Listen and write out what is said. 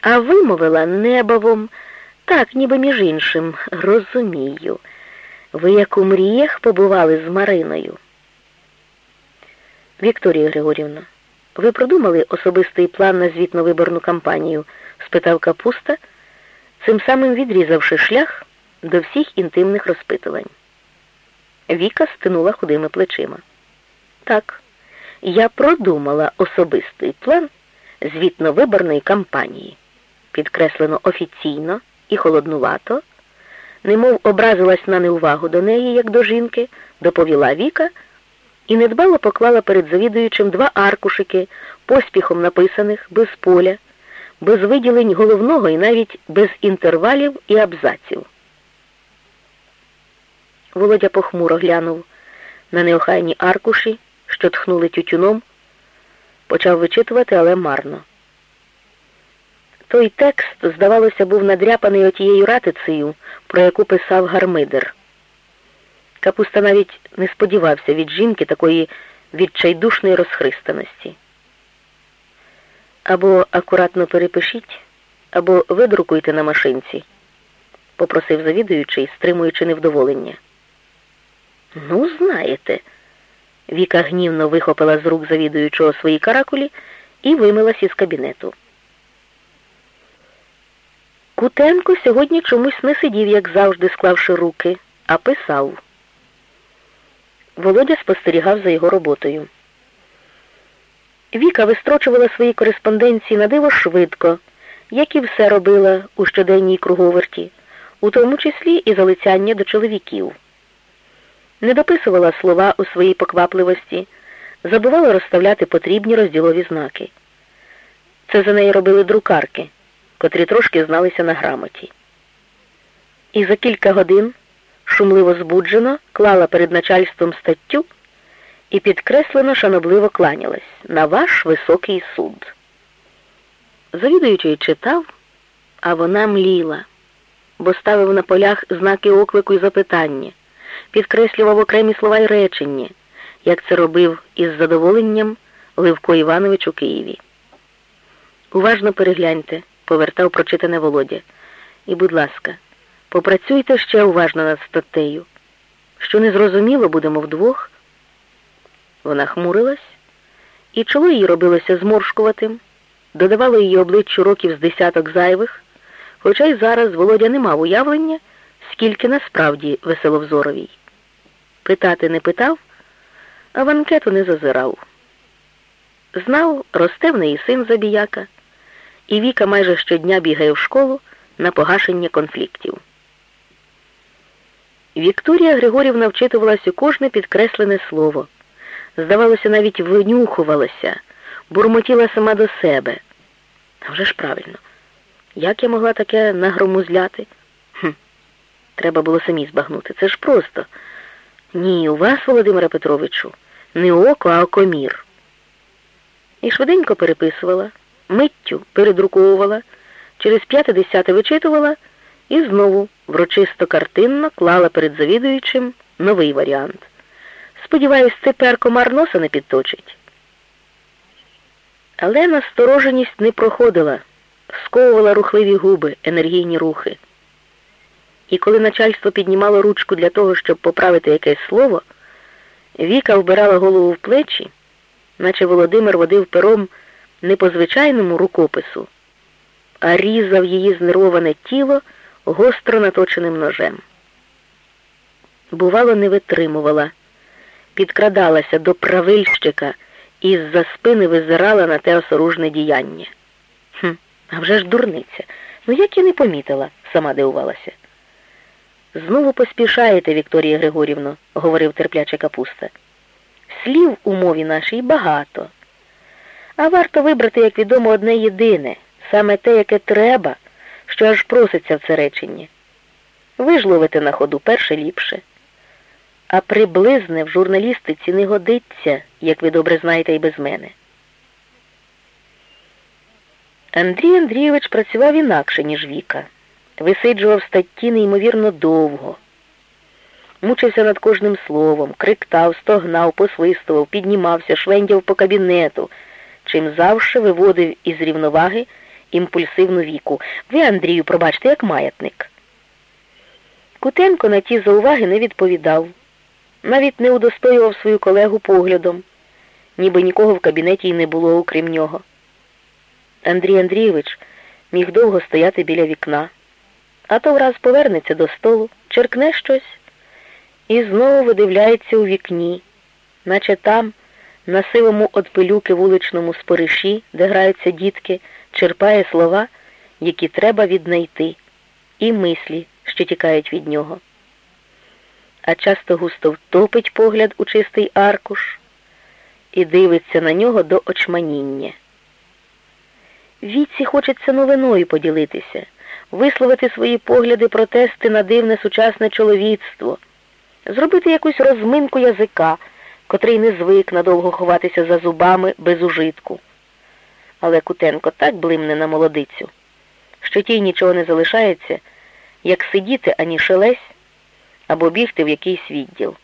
а вимовила небовом, так, ніби між іншим, розумію. Ви як у мріях побували з Мариною. Вікторія Григорівна, ви продумали особистий план на звітно-виборну кампанію? спитав капуста, цим самим відрізавши шлях до всіх інтимних розпитувань. Віка стинула худими плечима. Так, я продумала особистий план звітно-виборної кампанії, підкреслено офіційно і холоднувато, немов образилась на неувагу до неї, як до жінки, доповіла Віка і недбало поклала перед завідуючим два аркушики, поспіхом написаних без поля, без виділень головного і навіть без інтервалів і абзаців. Володя похмуро глянув на неохайні аркуші, що тхнули тютюном, почав вичитувати, але марно. Той текст, здавалося, був надряпаний отією ратицею, про яку писав Гармидер. Капуста навіть не сподівався від жінки такої відчайдушної розхристаності. Або акуратно перепишіть, або видрукуйте на машинці, попросив завідуючий, стримуючи невдоволення. Ну, знаєте, Віка гнівно вихопила з рук завідуючого свої каракулі і вимилась із кабінету. Кутенко сьогодні чомусь не сидів, як завжди, склавши руки, а писав. Володя спостерігав за його роботою. Віка вистрочувала свої кореспонденції на диво швидко, як і все робила у щоденній круговерті, у тому числі і залицяння до чоловіків. Не дописувала слова у своїй поквапливості, забувала розставляти потрібні розділові знаки. Це за неї робили друкарки, котрі трошки зналися на грамоті. І за кілька годин шумливо збуджено клала перед начальством статтю і підкреслено шанобливо кланялась на ваш високий суд. Завідуючий читав, а вона мліла, бо ставив на полях знаки оклику і запитання, підкреслював окремі слова й речення, як це робив із задоволенням Ливко Іванович у Києві. Уважно перегляньте, повертав прочитане Володя. І, будь ласка, попрацюйте ще уважно над статтею. Що не зрозуміло, будемо вдвох. Вона хмурилась, і чоло її робилося зморшкуватим, додавало її обличчю років з десяток зайвих, хоча й зараз Володя не мав уявлення, скільки насправді веселовзоровій. Питати не питав, а в анкету не зазирав. Знав, росте в неї син забіяка, і Віка майже щодня бігає в школу на погашення конфліктів. Вікторія Григорівна вчитувалася у кожне підкреслене слово. Здавалося, навіть винюхувалася, бурмотіла сама до себе. А вже ж правильно, як я могла таке нагромузляти? Хм, Треба було самі збагнути. Це ж просто. Ні, у вас, Володимире Петровичу, не око, а окомір. І швиденько переписувала, миттю передруковувала, через п'яте десяте вичитувала і знову врочисто картинно клала перед завідуючим новий варіант. Сподіваюсь, тепер комар носа не підточить. Але настороженість не проходила, сковувала рухливі губи, енергійні рухи. І коли начальство піднімало ручку для того, щоб поправити якесь слово, Віка вбирала голову в плечі, наче Володимир водив пером не по звичайному рукопису, а різав її знервоване тіло гостро наточеним ножем. Бувало, не витримувала, підкрадалася до правильщика і з-за спини визирала на те осоружне діяння. Хм, А вже ж дурниця. Ну як я не помітила, сама дивувалася. Знову поспішаєте, Вікторія Григорівно, говорив терпляче капуста. Слів у мові нашій багато. А варто вибрати, як відомо, одне єдине, саме те, яке треба, що аж проситься в це речення. Ви ж ловите на ходу перше ліпше. А приблизне в журналістиці не годиться, як ви добре знаєте і без мене. Андрій Андрійович працював інакше, ніж Віка висиджував статті неймовірно довго, мучився над кожним словом, криктав, стогнав, посвистував, піднімався, швендяв по кабінету, чим завше виводив із рівноваги імпульсивну віку. Ви, Андрію, пробачте, як маятник. Кутенко на ті зауваги не відповідав, навіть не удостоював свою колегу поглядом, ніби нікого в кабінеті й не було, окрім нього. Андрій Андрійович міг довго стояти біля вікна, а то враз повернеться до столу, черкне щось і знову видивляється у вікні, наче там, на сивому от пилюки вуличному спориші, де граються дітки, черпає слова, які треба віднайти, і мислі, що тікають від нього. А часто густо втопить погляд у чистий аркуш і дивиться на нього до очманіння. Віці хочеться новиною поділитися, висловити свої погляди, протести на дивне сучасне чоловіцтво, зробити якусь розминку язика, котрий не звик надовго ховатися за зубами без ужитку. Але Кутенко так блимне на молодицю, що тій нічого не залишається, як сидіти ані шелесь або бігти в якийсь відділ.